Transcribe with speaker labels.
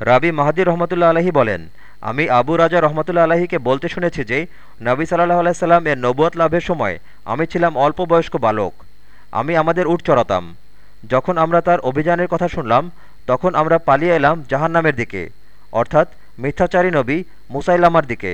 Speaker 1: রাবি মাহাদি রহমতুল্লা আলহী বলেন, আমি আবু রাজা রহমতুল্লা আলহীকে বলতে শুনেছি যে, নবী সাল্লাহ আলাইসাল্লাম এর নবুয়ত লাভের সময় আমি ছিলাম অল্প বয়স্ক বালক। আমি আমাদের উট চড়াতাম। যখন আমরা তার অভিযানের কথা শুনলাম, তখন আমরা পালিয়ে এলাম জাহান্নামের দিকে, অর্থাৎ মিথ্যাচারী নবী মুসাইলামার দিকে।